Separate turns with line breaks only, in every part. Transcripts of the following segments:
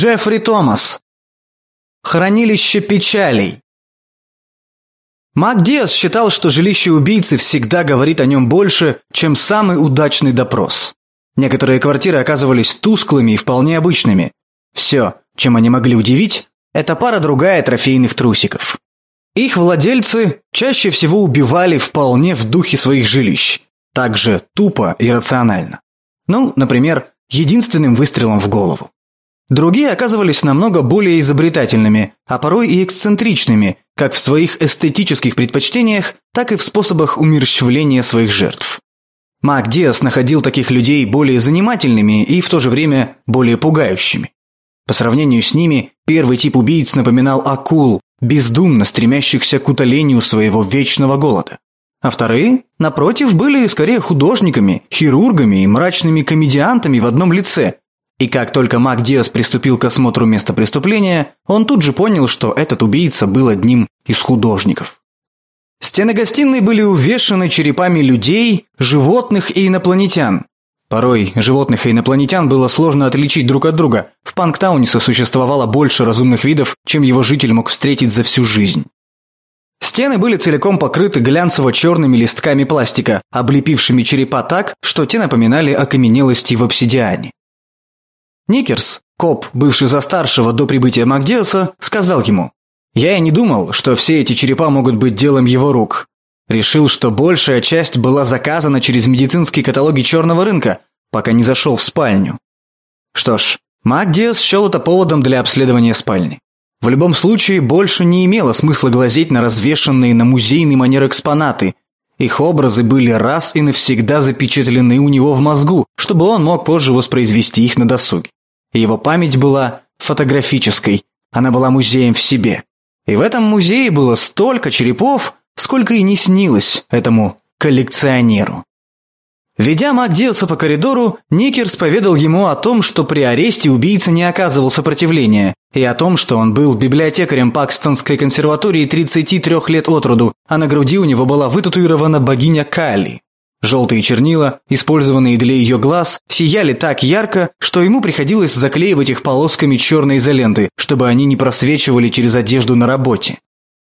Джеффри Томас. Хранилище печалей. Мак Диас считал, что жилище убийцы всегда говорит о нем больше, чем самый удачный допрос. Некоторые квартиры оказывались тусклыми и вполне обычными. Все, чем они могли удивить, это пара-другая трофейных трусиков. Их владельцы чаще всего убивали вполне в духе своих жилищ, также тупо и рационально. Ну, например, единственным выстрелом в голову. Другие оказывались намного более изобретательными, а порой и эксцентричными, как в своих эстетических предпочтениях, так и в способах умерщвления своих жертв. Мак Диас находил таких людей более занимательными и в то же время более пугающими. По сравнению с ними, первый тип убийц напоминал акул, бездумно стремящихся к утолению своего вечного голода. А вторые, напротив, были скорее художниками, хирургами и мрачными комедиантами в одном лице. И как только Мак Диас приступил к осмотру места преступления, он тут же понял, что этот убийца был одним из художников. Стены гостиной были увешаны черепами людей, животных и инопланетян. Порой животных и инопланетян было сложно отличить друг от друга. В Панктауне существовало больше разумных видов, чем его житель мог встретить за всю жизнь. Стены были целиком покрыты глянцево-черными листками пластика, облепившими черепа так, что те напоминали окаменелости в обсидиане. Никерс, коп, бывший за старшего до прибытия Макдиаса, сказал ему, «Я и не думал, что все эти черепа могут быть делом его рук. Решил, что большая часть была заказана через медицинские каталоги черного рынка, пока не зашел в спальню». Что ж, Макдиас счел это поводом для обследования спальни. В любом случае, больше не имело смысла глазеть на развешанные на музейный манер экспонаты. Их образы были раз и навсегда запечатлены у него в мозгу, чтобы он мог позже воспроизвести их на досуге. Его память была фотографической, она была музеем в себе. И в этом музее было столько черепов, сколько и не снилось этому коллекционеру. Ведя Макдиаса по коридору, Никерс поведал ему о том, что при аресте убийца не оказывал сопротивления, и о том, что он был библиотекарем Пакстонской консерватории 33 лет от роду, а на груди у него была вытатуирована богиня Кали. Желтые чернила, использованные для ее глаз, сияли так ярко, что ему приходилось заклеивать их полосками черной изоленты, чтобы они не просвечивали через одежду на работе.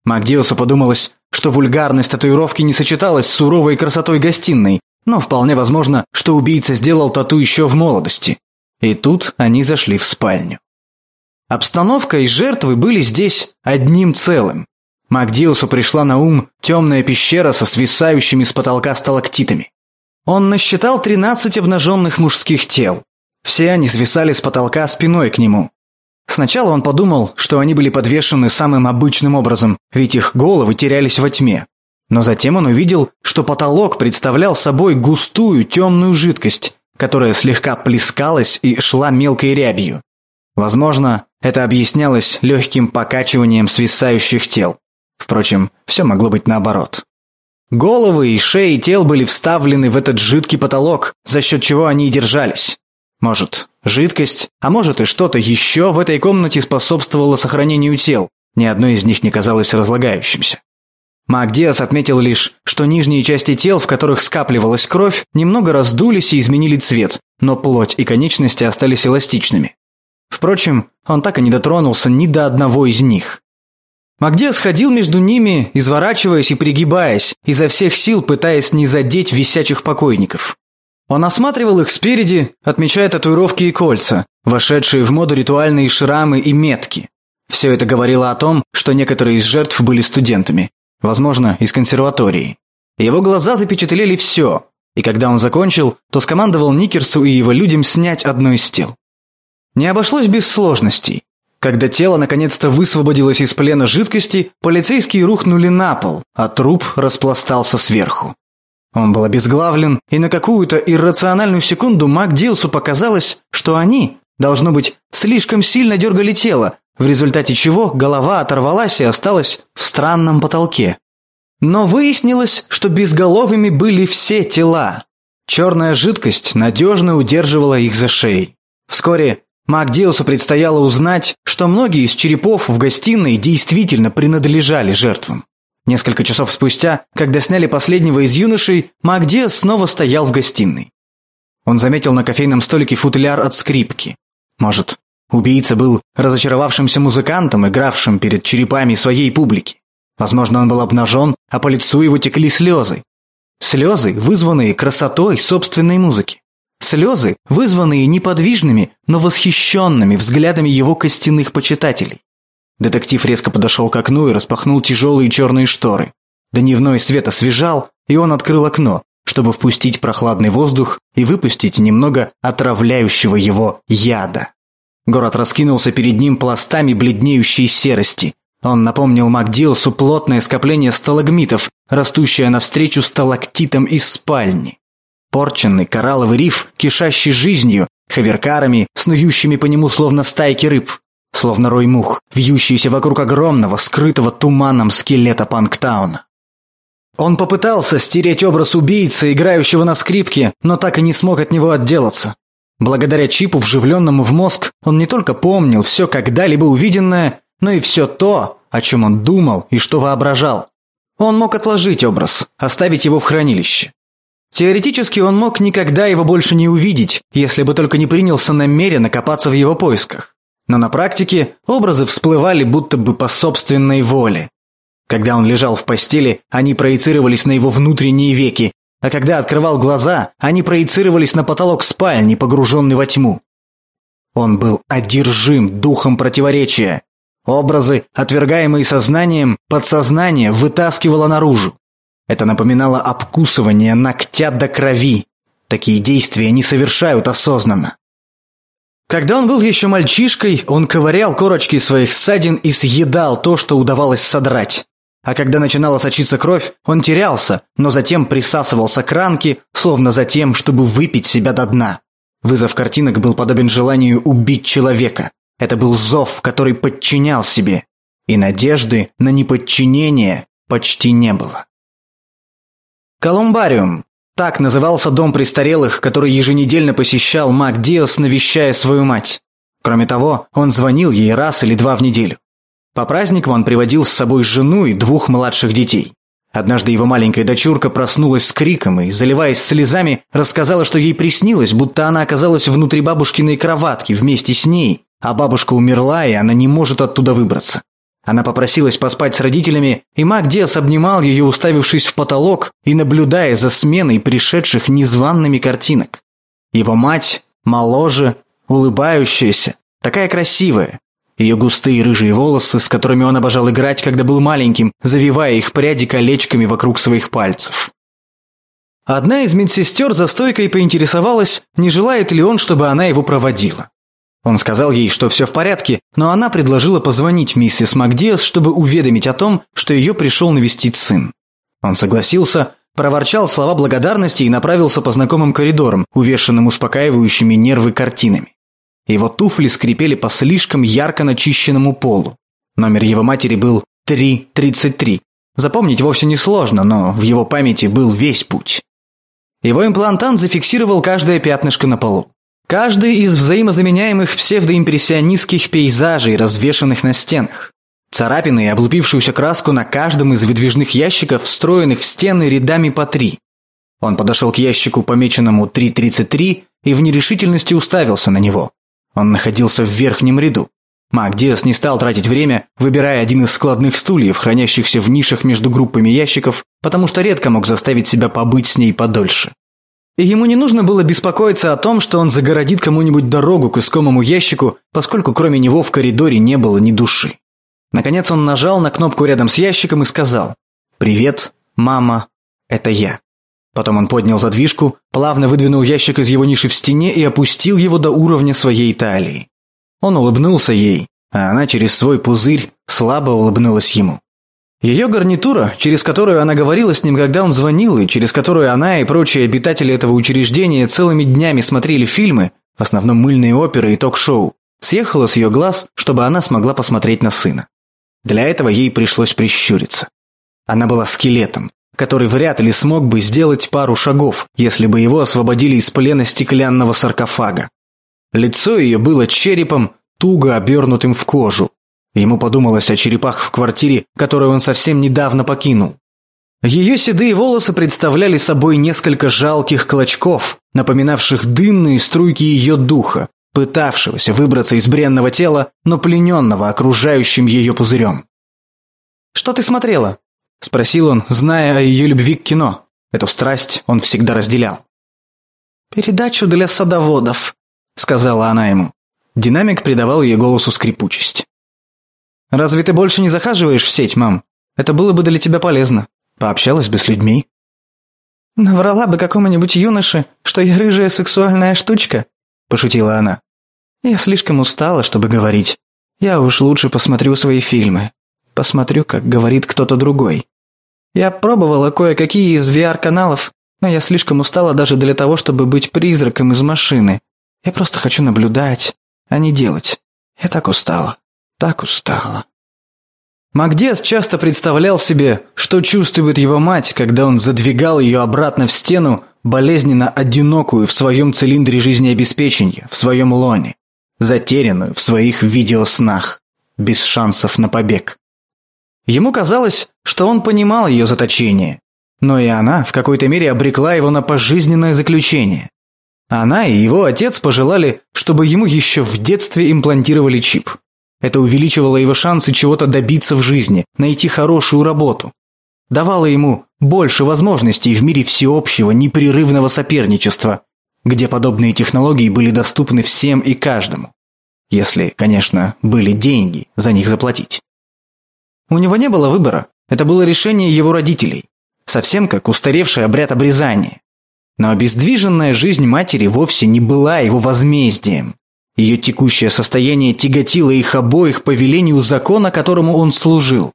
Макдиосу подумалось, что вульгарность татуировки не сочеталась с суровой красотой гостиной, но вполне возможно, что убийца сделал тату еще в молодости. И тут они зашли в спальню. Обстановка и жертвы были здесь одним целым. Макдиусу пришла на ум темная пещера со свисающими с потолка сталактитами. Он насчитал 13 обнаженных мужских тел. Все они свисали с потолка спиной к нему. Сначала он подумал, что они были подвешены самым обычным образом, ведь их головы терялись во тьме. Но затем он увидел, что потолок представлял собой густую темную жидкость, которая слегка плескалась и шла мелкой рябью. Возможно, это объяснялось легким покачиванием свисающих тел. Впрочем, все могло быть наоборот. Головы и шеи тел были вставлены в этот жидкий потолок, за счет чего они и держались. Может, жидкость, а может и что-то еще в этой комнате способствовало сохранению тел. Ни одно из них не казалось разлагающимся. Мак Диас отметил лишь, что нижние части тел, в которых скапливалась кровь, немного раздулись и изменили цвет, но плоть и конечности остались эластичными. Впрочем, он так и не дотронулся ни до одного из них. Магдиас ходил между ними, изворачиваясь и пригибаясь, изо всех сил пытаясь не задеть висячих покойников. Он осматривал их спереди, отмечая татуировки и кольца, вошедшие в моду ритуальные шрамы и метки. Все это говорило о том, что некоторые из жертв были студентами возможно, из консерватории. Его глаза запечатлели все, и когда он закончил, то скомандовал Никерсу и его людям снять одно из тел. Не обошлось без сложностей. Когда тело наконец-то высвободилось из плена жидкости, полицейские рухнули на пол, а труп распластался сверху. Он был обезглавлен, и на какую-то иррациональную секунду Мак Дилсу показалось, что они, должно быть, слишком сильно дергали тело, в результате чего голова оторвалась и осталась в странном потолке. Но выяснилось, что безголовыми были все тела. Черная жидкость надежно удерживала их за шеей. Вскоре Макдеусу предстояло узнать, что многие из черепов в гостиной действительно принадлежали жертвам. Несколько часов спустя, когда сняли последнего из юношей, Макдеус снова стоял в гостиной. Он заметил на кофейном столике футляр от скрипки. Может, Убийца был разочаровавшимся музыкантом, игравшим перед черепами своей публики. Возможно, он был обнажен, а по лицу его текли слезы. Слезы, вызванные красотой собственной музыки. Слезы, вызванные неподвижными, но восхищенными взглядами его костяных почитателей. Детектив резко подошел к окну и распахнул тяжелые черные шторы. Дневной свет освежал, и он открыл окно, чтобы впустить прохладный воздух и выпустить немного отравляющего его яда. Город раскинулся перед ним пластами бледнеющей серости. Он напомнил Макдилсу плотное скопление сталагмитов, растущее навстречу сталактитам из спальни. Порченный коралловый риф, кишащий жизнью, хаверкарами, снующими по нему словно стайки рыб, словно рой мух, вьющиеся вокруг огромного, скрытого туманом скелета Панктауна. Он попытался стереть образ убийцы, играющего на скрипке, но так и не смог от него отделаться. Благодаря чипу, вживленному в мозг, он не только помнил все когда-либо увиденное, но и все то, о чем он думал и что воображал. Он мог отложить образ, оставить его в хранилище. Теоретически он мог никогда его больше не увидеть, если бы только не принялся намеренно копаться в его поисках. Но на практике образы всплывали будто бы по собственной воле. Когда он лежал в постели, они проецировались на его внутренние веки, а когда открывал глаза, они проецировались на потолок спальни, погруженный во тьму. Он был одержим духом противоречия. Образы, отвергаемые сознанием, подсознание вытаскивало наружу. Это напоминало обкусывание ногтя до крови. Такие действия не совершают осознанно. Когда он был еще мальчишкой, он ковырял корочки своих ссадин и съедал то, что удавалось содрать. А когда начинала сочиться кровь, он терялся, но затем присасывался к ранке, словно за тем, чтобы выпить себя до дна. Вызов картинок был подобен желанию убить человека. Это был зов, который подчинял себе. И надежды на неподчинение почти не было. Колумбариум. Так назывался дом престарелых, который еженедельно посещал Мак Диас, навещая свою мать. Кроме того, он звонил ей раз или два в неделю. По праздникам он приводил с собой жену и двух младших детей. Однажды его маленькая дочурка проснулась с криком и, заливаясь слезами, рассказала, что ей приснилось, будто она оказалась внутри бабушкиной кроватки вместе с ней, а бабушка умерла, и она не может оттуда выбраться. Она попросилась поспать с родителями, и Мак Диас обнимал ее, уставившись в потолок и наблюдая за сменой пришедших незваными картинок. Его мать, моложе, улыбающаяся, такая красивая, ее густые рыжие волосы, с которыми он обожал играть, когда был маленьким, завивая их пряди колечками вокруг своих пальцев. Одна из медсестер за стойкой поинтересовалась, не желает ли он, чтобы она его проводила. Он сказал ей, что все в порядке, но она предложила позвонить миссис Макдиас, чтобы уведомить о том, что ее пришел навестить сын. Он согласился, проворчал слова благодарности и направился по знакомым коридорам, увешанным успокаивающими нервы картинами. Его туфли скрипели по слишком ярко начищенному полу. Номер его матери был 333. Запомнить вовсе не сложно, но в его памяти был весь путь. Его имплантант зафиксировал каждое пятнышко на полу. Каждый из взаимозаменяемых псевдоимпрессионистских пейзажей, развешанных на стенах. Царапины и облупившуюся краску на каждом из выдвижных ящиков, встроенных в стены рядами по три. Он подошел к ящику, помеченному 333, и в нерешительности уставился на него. Он находился в верхнем ряду. Мак Диас не стал тратить время, выбирая один из складных стульев, хранящихся в нишах между группами ящиков, потому что редко мог заставить себя побыть с ней подольше. И ему не нужно было беспокоиться о том, что он загородит кому-нибудь дорогу к искомому ящику, поскольку кроме него в коридоре не было ни души. Наконец он нажал на кнопку рядом с ящиком и сказал «Привет, мама, это я». Потом он поднял задвижку, плавно выдвинул ящик из его ниши в стене и опустил его до уровня своей талии. Он улыбнулся ей, а она через свой пузырь слабо улыбнулась ему. Ее гарнитура, через которую она говорила с ним, когда он звонил, и через которую она и прочие обитатели этого учреждения целыми днями смотрели фильмы, в основном мыльные оперы и ток-шоу, съехала с ее глаз, чтобы она смогла посмотреть на сына. Для этого ей пришлось прищуриться. Она была скелетом, который вряд ли смог бы сделать пару шагов, если бы его освободили из плена стеклянного саркофага. Лицо ее было черепом, туго обернутым в кожу. Ему подумалось о черепах в квартире, которую он совсем недавно покинул. Ее седые волосы представляли собой несколько жалких клочков, напоминавших дымные струйки ее духа, пытавшегося выбраться из бренного тела, но плененного окружающим ее пузырем. «Что ты смотрела?» – спросил он, зная о ее любви к кино. Эту страсть он всегда разделял. «Передачу для садоводов», – сказала она ему. Динамик придавал ее голосу скрипучесть. «Разве ты больше не захаживаешь в сеть, мам? Это было бы для тебя полезно. Пообщалась бы с людьми». «Наврала бы какому-нибудь юноше, что я рыжая сексуальная штучка», – пошутила она. «Я слишком устала, чтобы говорить. Я уж лучше посмотрю свои фильмы. Посмотрю, как говорит кто-то другой. Я пробовала кое-какие из VR-каналов, но я слишком устала даже для того, чтобы быть призраком из машины. Я просто хочу наблюдать, а не делать. Я так устала, так устала». Магдес часто представлял себе, что чувствует его мать, когда он задвигал ее обратно в стену, болезненно одинокую в своем цилиндре жизнеобеспечения, в своем лоне, затерянную в своих видеоснах, без шансов на побег. Ему казалось, что он понимал ее заточение, но и она в какой-то мере обрекла его на пожизненное заключение. Она и его отец пожелали, чтобы ему еще в детстве имплантировали чип. Это увеличивало его шансы чего-то добиться в жизни, найти хорошую работу. Давало ему больше возможностей в мире всеобщего непрерывного соперничества, где подобные технологии были доступны всем и каждому. Если, конечно, были деньги за них заплатить. У него не было выбора, это было решение его родителей, совсем как устаревший обряд обрезания. Но обездвиженная жизнь матери вовсе не была его возмездием. Ее текущее состояние тяготило их обоих по велению закона, которому он служил.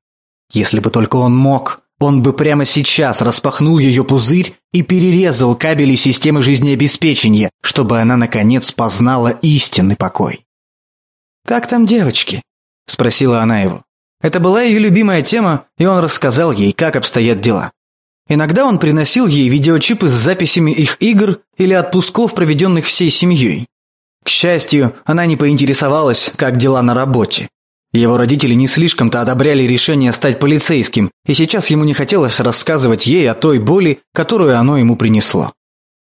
Если бы только он мог, он бы прямо сейчас распахнул ее пузырь и перерезал кабели системы жизнеобеспечения, чтобы она, наконец, познала истинный покой. «Как там девочки?» – спросила она его. Это была ее любимая тема, и он рассказал ей, как обстоят дела. Иногда он приносил ей видеочипы с записями их игр или отпусков, проведенных всей семьей. К счастью, она не поинтересовалась, как дела на работе. Его родители не слишком-то одобряли решение стать полицейским, и сейчас ему не хотелось рассказывать ей о той боли, которую оно ему принесло.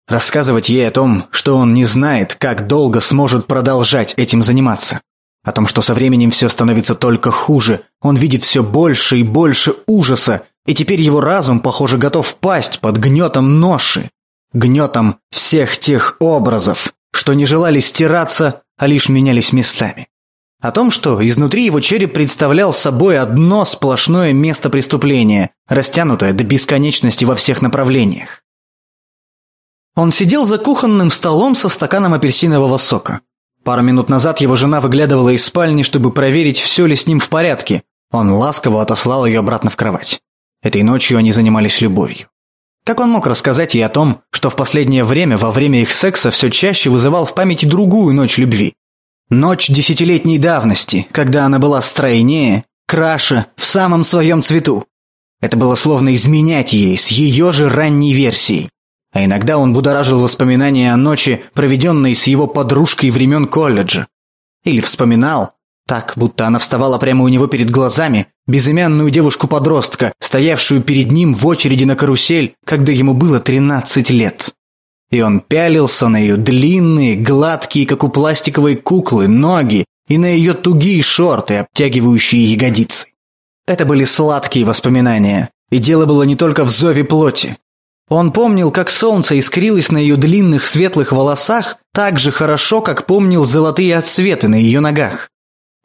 Рассказывать ей о том, что он не знает, как долго сможет продолжать этим заниматься. О том, что со временем все становится только хуже, он видит все больше и больше ужаса, и теперь его разум, похоже, готов пасть под гнетом ноши. Гнетом всех тех образов, что не желали стираться, а лишь менялись местами. О том, что изнутри его череп представлял собой одно сплошное место преступления, растянутое до бесконечности во всех направлениях. Он сидел за кухонным столом со стаканом апельсинового сока. Пару минут назад его жена выглядывала из спальни, чтобы проверить, все ли с ним в порядке. Он ласково отослал ее обратно в кровать. Этой ночью они занимались любовью. Как он мог рассказать ей о том, что в последнее время во время их секса все чаще вызывал в памяти другую ночь любви? Ночь десятилетней давности, когда она была стройнее, краше, в самом своем цвету. Это было словно изменять ей с ее же ранней версией. А иногда он будоражил воспоминания о ночи, проведенной с его подружкой времен колледжа. Или вспоминал, так, будто она вставала прямо у него перед глазами, безымянную девушку-подростка, стоявшую перед ним в очереди на карусель, когда ему было 13 лет. И он пялился на ее длинные, гладкие, как у пластиковой куклы, ноги и на ее тугие шорты, обтягивающие ягодицы. Это были сладкие воспоминания, и дело было не только в зове плоти. Он помнил, как солнце искрилось на ее длинных светлых волосах так же хорошо, как помнил золотые отсветы на ее ногах.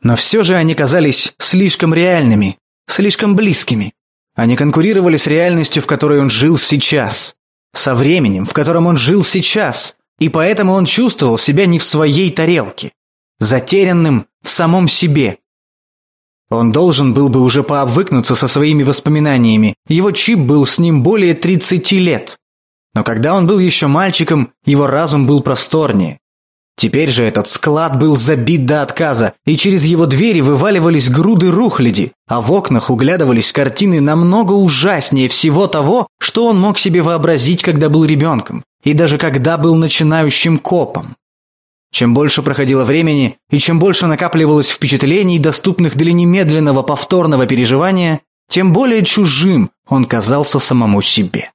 Но все же они казались слишком реальными, слишком близкими. Они конкурировали с реальностью, в которой он жил сейчас, со временем, в котором он жил сейчас, и поэтому он чувствовал себя не в своей тарелке, затерянным в самом себе. Он должен был бы уже пообвыкнуться со своими воспоминаниями, его чип был с ним более 30 лет. Но когда он был еще мальчиком, его разум был просторнее, Теперь же этот склад был забит до отказа, и через его двери вываливались груды рухляди, а в окнах углядывались картины намного ужаснее всего того, что он мог себе вообразить, когда был ребенком, и даже когда был начинающим копом. Чем больше проходило времени, и чем больше накапливалось впечатлений, доступных для немедленного повторного переживания, тем более чужим он казался самому себе.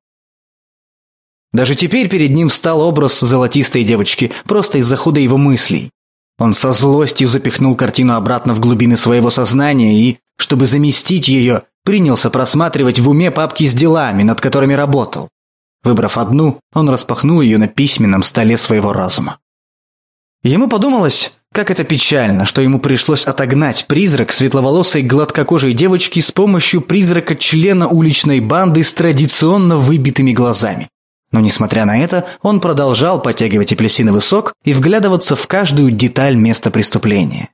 Даже теперь перед ним встал образ золотистой девочки, просто из-за худа его мыслей. Он со злостью запихнул картину обратно в глубины своего сознания и, чтобы заместить ее, принялся просматривать в уме папки с делами, над которыми работал. Выбрав одну, он распахнул ее на письменном столе своего разума. Ему подумалось, как это печально, что ему пришлось отогнать призрак светловолосой гладкокожей девочки с помощью призрака члена уличной банды с традиционно выбитыми глазами. Но несмотря на это, он продолжал потягивать апельсиновый сок и вглядываться в каждую деталь места преступления.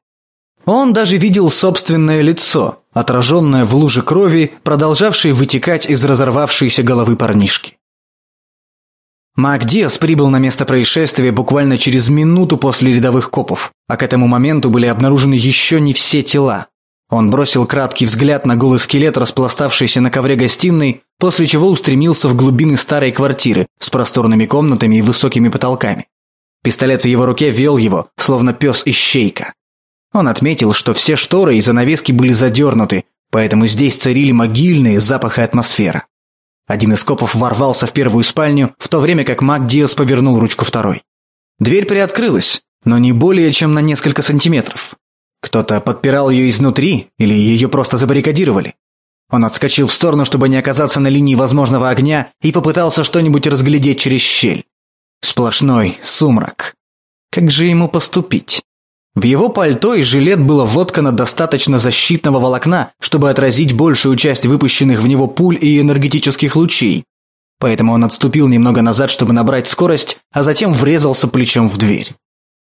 Он даже видел собственное лицо, отраженное в луже крови, продолжавшей вытекать из разорвавшейся головы парнишки. Мак Диас прибыл на место происшествия буквально через минуту после рядовых копов, а к этому моменту были обнаружены еще не все тела. Он бросил краткий взгляд на голый скелет, распластавшийся на ковре гостиной, после чего устремился в глубины старой квартиры с просторными комнатами и высокими потолками. Пистолет в его руке вел его, словно пес-ищейка. Он отметил, что все шторы и занавески были задернуты, поэтому здесь царили могильные запахи атмосфера. Один из копов ворвался в первую спальню, в то время как Мак Диас повернул ручку второй. Дверь приоткрылась, но не более чем на несколько сантиметров. Кто-то подпирал ее изнутри, или ее просто забаррикадировали. Он отскочил в сторону, чтобы не оказаться на линии возможного огня, и попытался что-нибудь разглядеть через щель. Сплошной сумрак. Как же ему поступить? В его пальто и жилет было воткано достаточно защитного волокна, чтобы отразить большую часть выпущенных в него пуль и энергетических лучей. Поэтому он отступил немного назад, чтобы набрать скорость, а затем врезался плечом в дверь.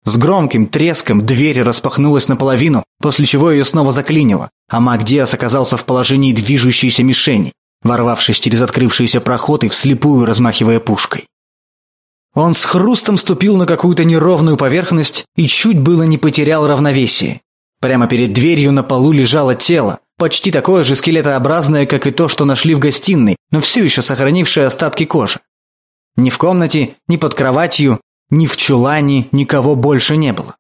С громким треском дверь распахнулась наполовину, после чего ее снова заклинило, а Мак Диас оказался в положении движущейся мишени, ворвавшись через открывшийся проход и вслепую размахивая пушкой. Он с хрустом ступил на какую-то неровную поверхность и чуть было не потерял равновесие. Прямо перед дверью на полу лежало тело, почти такое же скелетообразное, как и то, что нашли в гостиной, но все еще сохранившее остатки кожи. Ни в комнате, ни под кроватью, ни в чулане никого больше не было.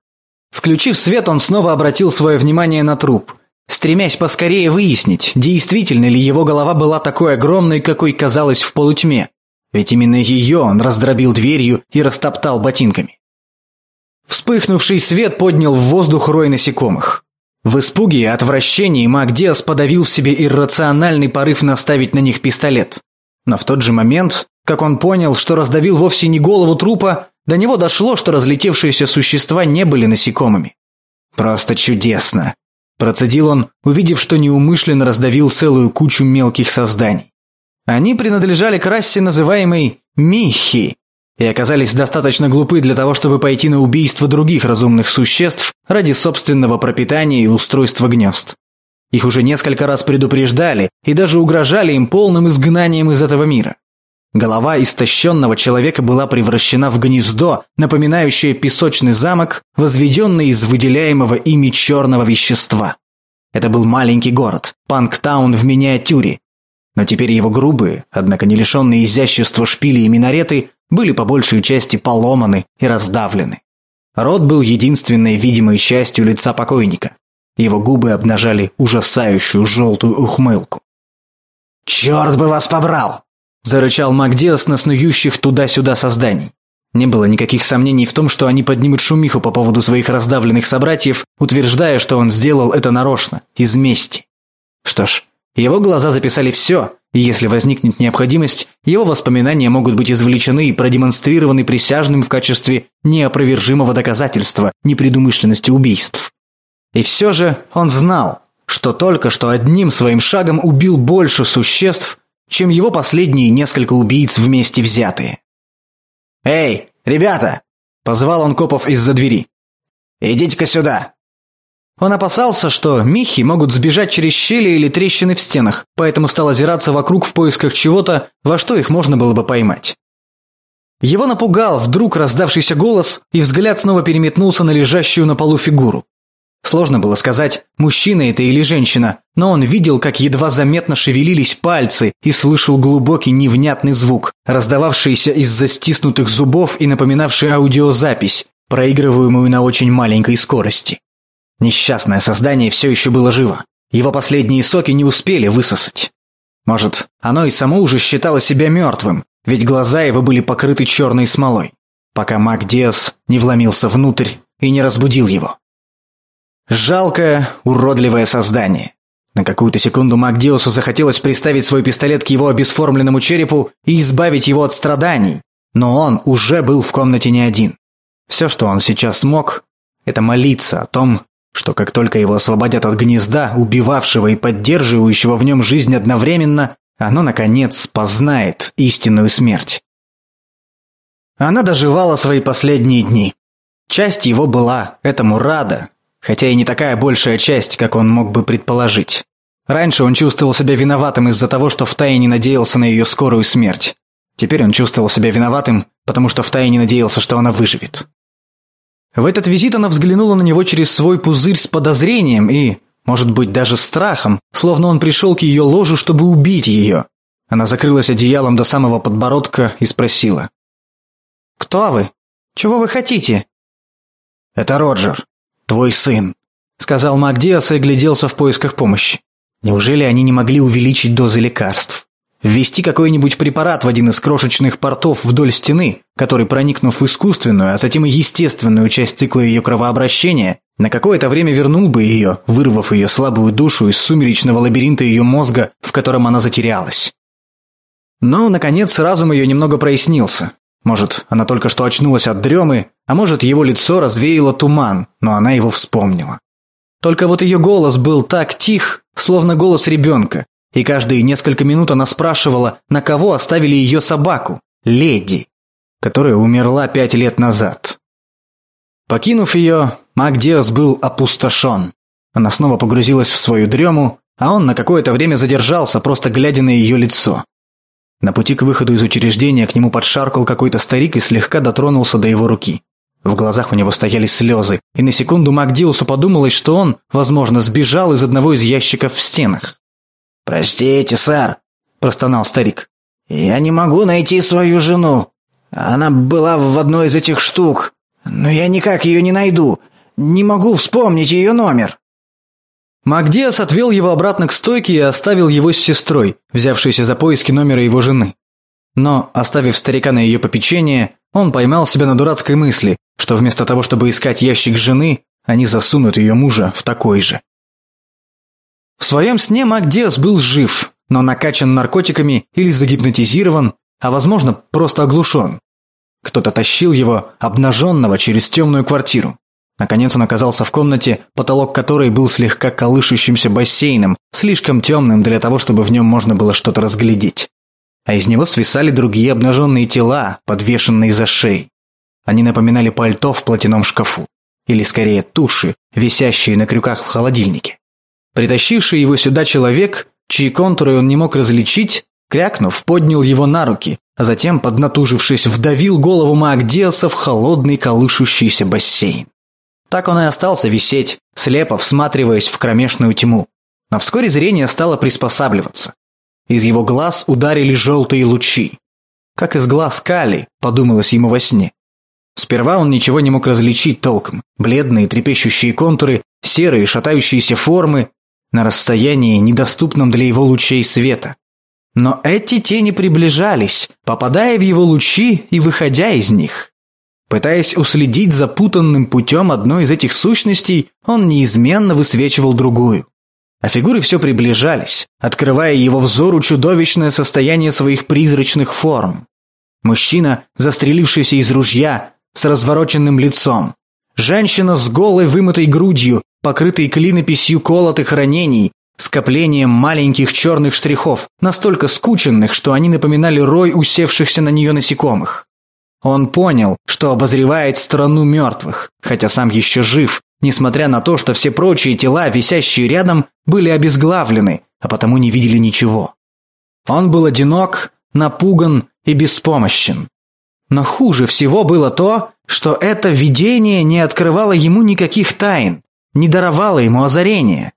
Включив свет, он снова обратил свое внимание на труп, стремясь поскорее выяснить, действительно ли его голова была такой огромной, какой казалась в полутьме. Ведь именно ее он раздробил дверью и растоптал ботинками. Вспыхнувший свет поднял в воздух рой насекомых. В испуге и отвращении Мак Диас подавил в себе иррациональный порыв наставить на них пистолет. Но в тот же момент, как он понял, что раздавил вовсе не голову трупа, до него дошло, что разлетевшиеся существа не были насекомыми. «Просто чудесно!» Процедил он, увидев, что неумышленно раздавил целую кучу мелких созданий. Они принадлежали к расе, называемой Михи, и оказались достаточно глупы для того, чтобы пойти на убийство других разумных существ ради собственного пропитания и устройства гнезд. Их уже несколько раз предупреждали и даже угрожали им полным изгнанием из этого мира. Голова истощенного человека была превращена в гнездо, напоминающее песочный замок, возведенный из выделяемого ими черного вещества. Это был маленький город, Панктаун в миниатюре, но теперь его грубые, однако не лишенные изящества шпили и минареты, были по большей части поломаны и раздавлены. Рот был единственной видимой частью лица покойника. Его губы обнажали ужасающую желтую ухмылку. «Черт бы вас побрал!» – зарычал Макдиас на снующих туда-сюда созданий. Не было никаких сомнений в том, что они поднимут шумиху по поводу своих раздавленных собратьев, утверждая, что он сделал это нарочно, из мести. Что ж, его глаза записали все, и если возникнет необходимость, его воспоминания могут быть извлечены и продемонстрированы присяжным в качестве неопровержимого доказательства непредумышленности убийств. И все же он знал, что только что одним своим шагом убил больше существ, чем его последние несколько убийц вместе взятые. «Эй, ребята!» – позвал он копов из-за двери. «Идите-ка сюда!» Он опасался, что михи могут сбежать через щели или трещины в стенах, поэтому стал озираться вокруг в поисках чего-то, во что их можно было бы поймать. Его напугал вдруг раздавшийся голос, и взгляд снова переметнулся на лежащую на полу фигуру. Сложно было сказать, мужчина это или женщина, но он видел, как едва заметно шевелились пальцы и слышал глубокий невнятный звук, раздававшийся из-за стиснутых зубов и напоминавший аудиозапись, проигрываемую на очень маленькой скорости. Несчастное создание все еще было живо. Его последние соки не успели высосать. Может, оно и само уже считало себя мертвым, ведь глаза его были покрыты черной смолой. Пока маг Диас не вломился внутрь и не разбудил его. Жалкое, уродливое создание. На какую-то секунду Макдиусу захотелось приставить свой пистолет к его обесформленному черепу и избавить его от страданий, но он уже был в комнате не один. Все, что он сейчас мог, это молиться о том, что как только его освободят от гнезда, убивавшего и поддерживающего в нем жизнь одновременно, оно, наконец, познает истинную смерть. Она доживала свои последние дни. Часть его была этому рада, хотя и не такая большая часть, как он мог бы предположить. Раньше он чувствовал себя виноватым из-за того, что втайне надеялся на ее скорую смерть. Теперь он чувствовал себя виноватым, потому что втайне надеялся, что она выживет. В этот визит она взглянула на него через свой пузырь с подозрением и, может быть, даже страхом, словно он пришел к ее ложу, чтобы убить ее. Она закрылась одеялом до самого подбородка и спросила. «Кто вы? Чего вы хотите?» «Это Роджер, твой сын», — сказал Макдиас и гляделся в поисках помощи. Неужели они не могли увеличить дозы лекарств? Ввести какой-нибудь препарат в один из крошечных портов вдоль стены, который, проникнув в искусственную, а затем и естественную часть цикла ее кровообращения, на какое-то время вернул бы ее, вырвав ее слабую душу из сумеречного лабиринта ее мозга, в котором она затерялась. Но, наконец, разум ее немного прояснился. Может, она только что очнулась от дремы, а может, его лицо развеяло туман, но она его вспомнила. Только вот ее голос был так тих, словно голос ребенка, и каждые несколько минут она спрашивала, на кого оставили ее собаку, леди, которая умерла пять лет назад. Покинув ее, Макдиас был опустошен. Она снова погрузилась в свою дрему, а он на какое-то время задержался, просто глядя на ее лицо. На пути к выходу из учреждения к нему подшаркал какой-то старик и слегка дотронулся до его руки. В глазах у него стояли слезы, и на секунду Макдиусу подумалось, что он, возможно, сбежал из одного из ящиков в стенах.
«Простите, сэр», – простонал старик. «Я не могу найти свою жену. Она была в одной из этих штук, но я никак ее не найду. Не могу вспомнить ее номер».
Макдиас отвел его обратно к стойке и оставил его с сестрой, взявшейся за поиски номера его жены. Но, оставив старика на ее попечение, он поймал себя на дурацкой мысли, что вместо того, чтобы искать ящик жены, они засунут ее мужа в такой же. В своем сне Макдиас был жив, но накачан наркотиками или загипнотизирован, а возможно, просто оглушен. Кто-то тащил его, обнаженного, через темную квартиру. Наконец он оказался в комнате, потолок которой был слегка колышущимся бассейном, слишком темным для того, чтобы в нем можно было что-то разглядеть. А из него свисали другие обнаженные тела, подвешенные за шеей. Они напоминали пальто в платяном шкафу. Или скорее туши, висящие на крюках в холодильнике. Притащивший его сюда человек, чьи контуры он не мог различить, крякнув, поднял его на руки, а затем, поднатужившись, вдавил голову Маагдиаса в холодный колышущийся бассейн. Так он и остался висеть, слепо всматриваясь в кромешную тьму. Но вскоре зрение стало приспосабливаться. Из его глаз ударили желтые лучи. Как из глаз Кали, подумалось ему во сне. Сперва он ничего не мог различить толком. Бледные трепещущие контуры, серые шатающиеся формы, на расстоянии, недоступном для его лучей света. Но эти тени приближались, попадая в его лучи и выходя из них. Пытаясь уследить запутанным путем одной из этих сущностей, он неизменно высвечивал другую. А фигуры все приближались, открывая его взору чудовищное состояние своих призрачных форм. Мужчина, застрелившийся из ружья, с развороченным лицом. Женщина с голой вымытой грудью, покрытый клинописью колотых ранений, скоплением маленьких черных штрихов, настолько скученных, что они напоминали рой усевшихся на нее насекомых. Он понял, что обозревает страну мертвых, хотя сам еще жив, несмотря на то, что все прочие тела, висящие рядом, были обезглавлены, а потому не видели ничего. Он был одинок, напуган и беспомощен. Но хуже всего было то, что это видение не открывало ему никаких тайн, не даровало ему озарения.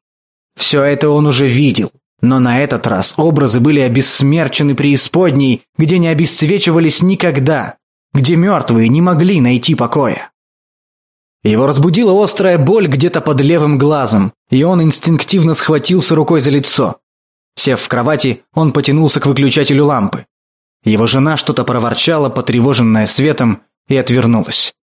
Все это он уже видел, но на этот раз образы были обессмерчены преисподней, где не обесцвечивались никогда, где мертвые не могли найти покоя. Его разбудила острая боль где-то под левым глазом, и он инстинктивно схватился рукой за лицо. Сев в кровати, он потянулся к выключателю лампы. Его жена что-то проворчала, потревоженная светом, и отвернулась.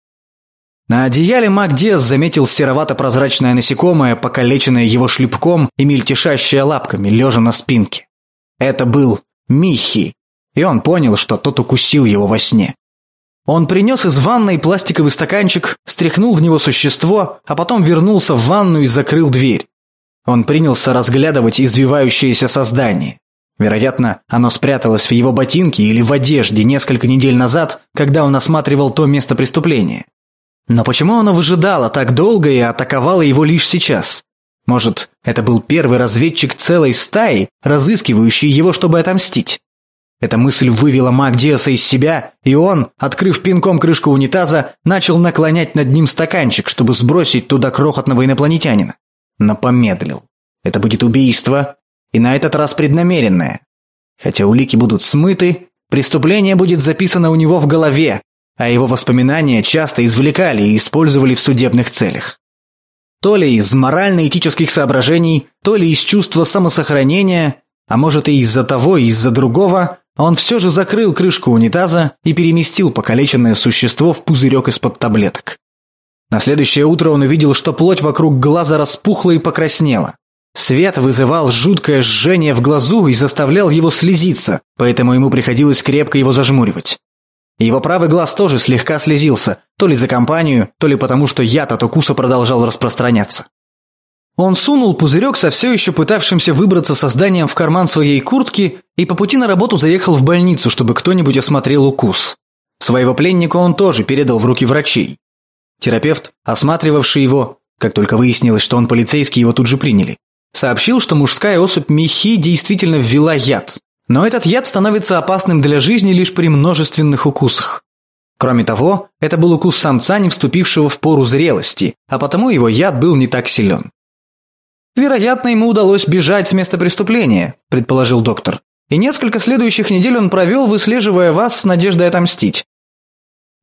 На одеяле Макдиас заметил серовато-прозрачное насекомое, покалеченное его шлепком и мельтешащее лапками, лежа на спинке. Это был Михи, и он понял, что тот укусил его во сне. Он принес из ванной пластиковый стаканчик, стряхнул в него существо, а потом вернулся в ванну и закрыл дверь. Он принялся разглядывать извивающееся создание. Вероятно, оно спряталось в его ботинке или в одежде несколько недель назад, когда он осматривал то место преступления. Но почему оно выжидало так долго и атаковало его лишь сейчас? Может, это был первый разведчик целой стаи, разыскивающий его, чтобы отомстить? Эта мысль вывела Магдиаса из себя, и он, открыв пинком крышку унитаза, начал наклонять над ним стаканчик, чтобы сбросить туда крохотного инопланетянина. Но помедлил. Это будет убийство, и на этот раз преднамеренное. Хотя улики будут смыты, преступление будет записано у него в голове, а его воспоминания часто извлекали и использовали в судебных целях. То ли из морально-этических соображений, то ли из чувства самосохранения, а может и из-за того, и из-за другого, он все же закрыл крышку унитаза и переместил покалеченное существо в пузырек из-под таблеток. На следующее утро он увидел, что плоть вокруг глаза распухла и покраснела. Свет вызывал жуткое жжение в глазу и заставлял его слезиться, поэтому ему приходилось крепко его зажмуривать. Его правый глаз тоже слегка слезился, то ли за компанию, то ли потому, что яд от укуса продолжал распространяться. Он сунул пузырек со все еще пытавшимся выбраться созданием в карман своей куртки и по пути на работу заехал в больницу, чтобы кто-нибудь осмотрел укус. Своего пленника он тоже передал в руки врачей. Терапевт, осматривавший его, как только выяснилось, что он полицейский, его тут же приняли, сообщил, что мужская особь Михи действительно ввела яд, но этот яд становится опасным для жизни лишь при множественных укусах. Кроме того, это был укус самца, не вступившего в пору зрелости, а потому его яд был не так силен. «Вероятно, ему удалось бежать с места преступления», – предположил доктор. «И несколько следующих недель он провел, выслеживая вас с надеждой отомстить».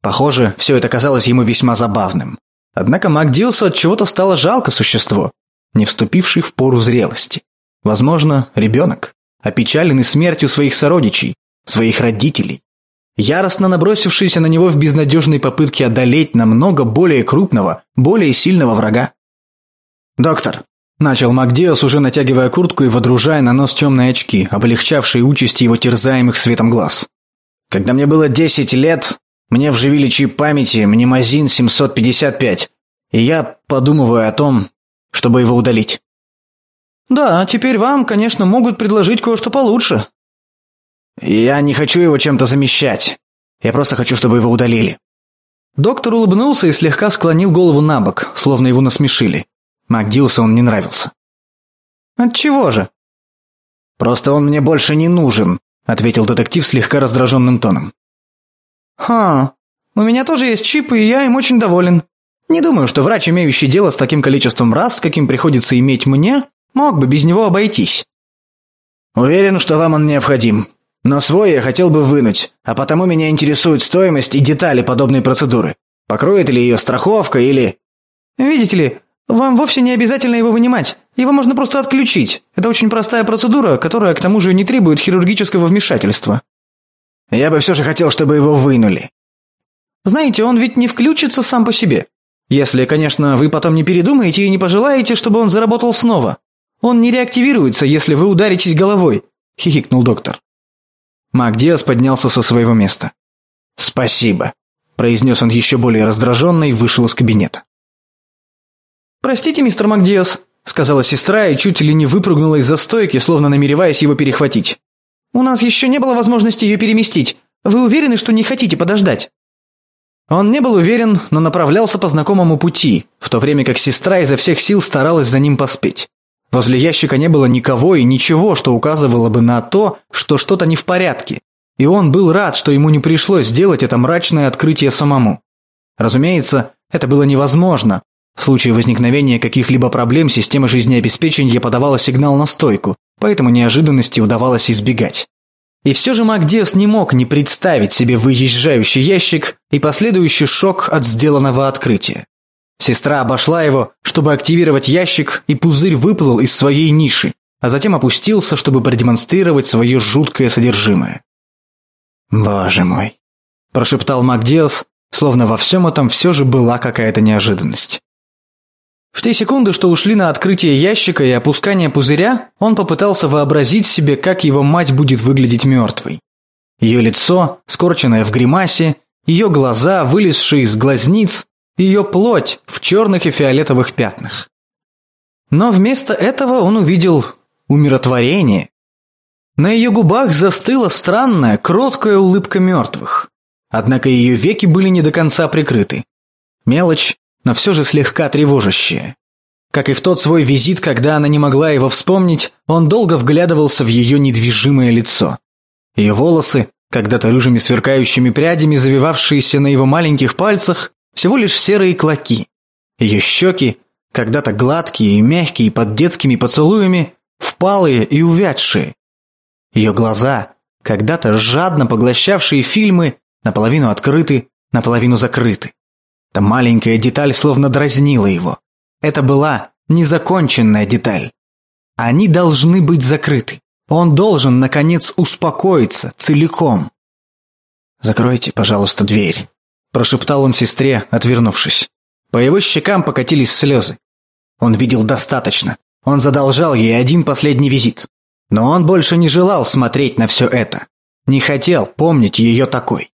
Похоже, все это казалось ему весьма забавным. Однако Макдиусу от чего-то стало жалко существо, не вступивший в пору зрелости. Возможно, ребенок опечаленный смертью своих сородичей, своих родителей, яростно набросившийся на него в безнадежной попытке одолеть намного более крупного, более сильного врага. «Доктор», – начал Макдиас, уже натягивая куртку и водружая на нос темные очки, облегчавшие участь его терзаемых светом глаз. «Когда мне было 10 лет, мне вживили чип памяти Мнемозин 755, и я подумываю о том, чтобы его удалить». Да, теперь вам, конечно, могут предложить кое-что получше. Я не хочу его чем-то замещать. Я просто хочу, чтобы его удалили. Доктор улыбнулся и слегка склонил голову на бок, словно его насмешили. Макдилсу он не нравился. «Отчего же?» «Просто он мне больше не нужен», — ответил детектив слегка раздраженным тоном. «Ха, у меня тоже есть чип, и я им очень доволен. Не думаю, что врач, имеющий дело с таким количеством раз, каким приходится иметь мне, Мог бы без него обойтись. Уверен, что вам он необходим. Но свой я хотел бы вынуть, а потому меня интересует стоимость и детали подобной процедуры. Покроет ли ее страховка или... Видите ли, вам вовсе не обязательно его вынимать. Его можно просто отключить. Это очень простая процедура, которая к тому же не требует хирургического вмешательства. Я бы все же хотел, чтобы его вынули. Знаете, он ведь не включится сам по себе. Если, конечно, вы потом не передумаете и не пожелаете, чтобы он заработал снова. Он не реактивируется, если вы ударитесь головой», – хихикнул доктор. Мак Диас поднялся со своего места. «Спасибо», – произнес он еще более раздраженно и вышел из кабинета. «Простите, мистер Макдиас», – сказала сестра и чуть ли не выпрыгнула из-за стойки, словно намереваясь его перехватить. «У нас еще не было возможности ее переместить. Вы уверены, что не хотите подождать?» Он не был уверен, но направлялся по знакомому пути, в то время как сестра изо всех сил старалась за ним поспеть. Возле ящика не было никого и ничего, что указывало бы на то, что что-то не в порядке. И он был рад, что ему не пришлось сделать это мрачное открытие самому. Разумеется, это было невозможно. В случае возникновения каких-либо проблем система жизнеобеспечения подавала сигнал на стойку, поэтому неожиданности удавалось избегать. И все же Макдиас не мог не представить себе выезжающий ящик и последующий шок от сделанного открытия. Сестра обошла его, чтобы активировать ящик, и пузырь выплыл из своей ниши, а затем опустился, чтобы продемонстрировать свое жуткое содержимое. «Боже мой!» – прошептал Макдиас, словно во всем этом все же была какая-то неожиданность. В те секунды, что ушли на открытие ящика и опускание пузыря, он попытался вообразить себе, как его мать будет выглядеть мертвой. Ее лицо, скорченное в гримасе, ее глаза, вылезшие из глазниц, ее плоть в черных и фиолетовых пятнах. Но вместо этого он увидел умиротворение. На ее губах застыла странная, кроткая улыбка мертвых. Однако ее веки были не до конца прикрыты. Мелочь, но все же слегка тревожащая. Как и в тот свой визит, когда она не могла его вспомнить, он долго вглядывался в ее недвижимое лицо. Ее волосы, когда-то рыжими сверкающими прядями, завивавшиеся на его маленьких пальцах, всего лишь серые клоки. Ее щеки, когда-то гладкие и мягкие под детскими поцелуями, впалые и увядшие. Ее глаза, когда-то жадно поглощавшие фильмы, наполовину открыты, наполовину закрыты. Эта маленькая деталь словно дразнила его. Это была незаконченная деталь. Они должны быть закрыты. Он должен, наконец, успокоиться целиком. «Закройте, пожалуйста, дверь», – прошептал он сестре, отвернувшись. По его щекам покатились слезы. Он видел достаточно. Он задолжал ей один последний визит. Но он больше не желал смотреть на все это. Не хотел помнить ее такой.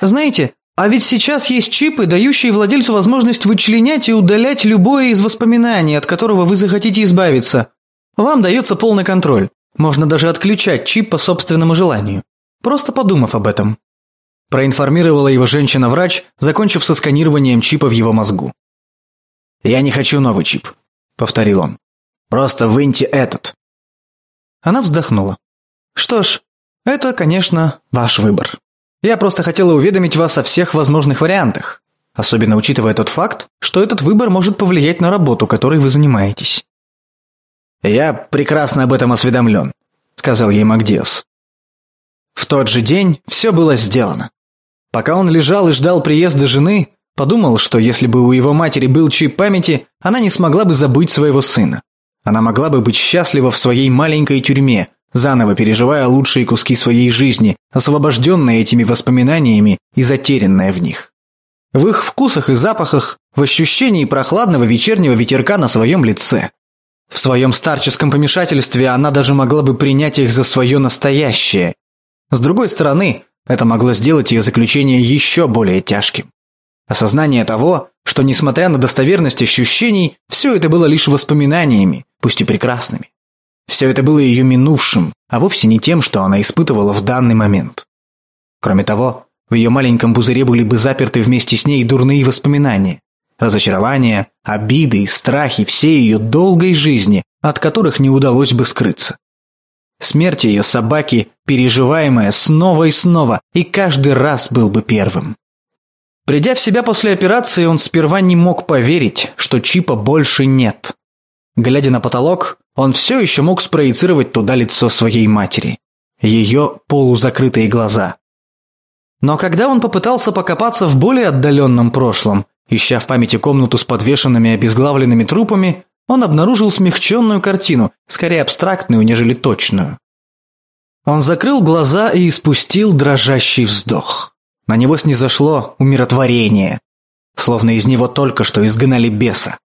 Знаете, а ведь сейчас есть чипы, дающие владельцу возможность вычленять и удалять любое из воспоминаний, от которого вы захотите избавиться. Вам дается полный контроль. Можно даже отключать чип по собственному желанию. Просто подумав об этом. Проинформировала его женщина-врач, закончив со сканированием чипа в его мозгу.
«Я не хочу новый чип», — повторил он. «Просто выньте этот».
Она вздохнула. «Что ж, это, конечно, ваш выбор». Я просто хотела уведомить вас о всех возможных вариантах, особенно учитывая тот факт, что этот выбор может повлиять на работу, которой вы занимаетесь.
«Я прекрасно об этом осведомлен», — сказал ей Магдиас. В тот же день все было сделано. Пока он лежал и ждал приезда жены, подумал, что если бы у его матери был чип памяти, она не смогла бы забыть своего сына. Она могла бы быть счастлива в своей маленькой тюрьме, заново переживая лучшие куски своей жизни, освобожденная этими воспоминаниями и затерянная в них. В их вкусах и запахах, в ощущении прохладного вечернего ветерка на своем лице. В своем старческом помешательстве она даже могла бы принять их за свое настоящее. С другой стороны, это могло сделать ее заключение еще более тяжким. Осознание того, что несмотря на достоверность ощущений, все это было лишь воспоминаниями, пусть и прекрасными. Все это было ее минувшим, а вовсе не тем, что она испытывала в данный момент. Кроме того, в ее маленьком пузыре были бы заперты вместе с ней дурные воспоминания, разочарования, обиды и страхи всей ее долгой жизни, от которых не удалось бы скрыться. Смерть ее собаки, переживаемая снова и снова, и каждый раз был бы первым. Придя в себя после операции, он сперва не мог поверить, что чипа больше нет. Глядя на потолок, он все еще мог спроецировать туда лицо своей матери. Ее полузакрытые глаза. Но когда он попытался покопаться в более отдаленном прошлом, ища в памяти комнату с подвешенными обезглавленными трупами, он обнаружил смягченную картину, скорее абстрактную, нежели точную. Он закрыл глаза и испустил дрожащий вздох. На него снизошло умиротворение, словно из него только что изгнали беса.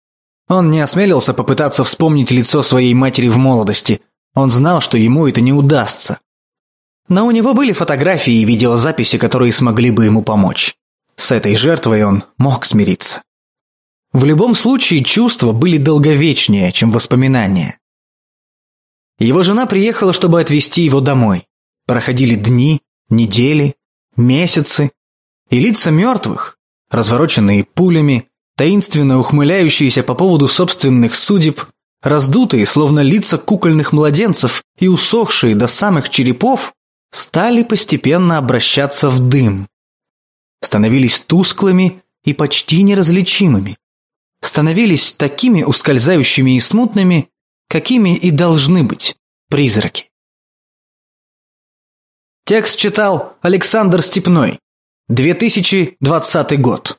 Он не осмелился попытаться вспомнить лицо своей матери в молодости. Он знал, что ему это не удастся. Но у него были фотографии и видеозаписи, которые смогли бы ему помочь. С этой жертвой он мог смириться. В любом случае чувства были долговечнее, чем воспоминания. Его жена приехала, чтобы отвезти его домой. Проходили дни, недели, месяцы, и лица мертвых, развороченные пулями, таинственно ухмыляющиеся по поводу собственных судеб, раздутые, словно лица кукольных младенцев и усохшие до самых черепов, стали постепенно обращаться в дым. Становились тусклыми и почти неразличимыми. Становились такими ускользающими и смутными, какими и должны быть призраки. Текст читал Александр Степной. 2020 год.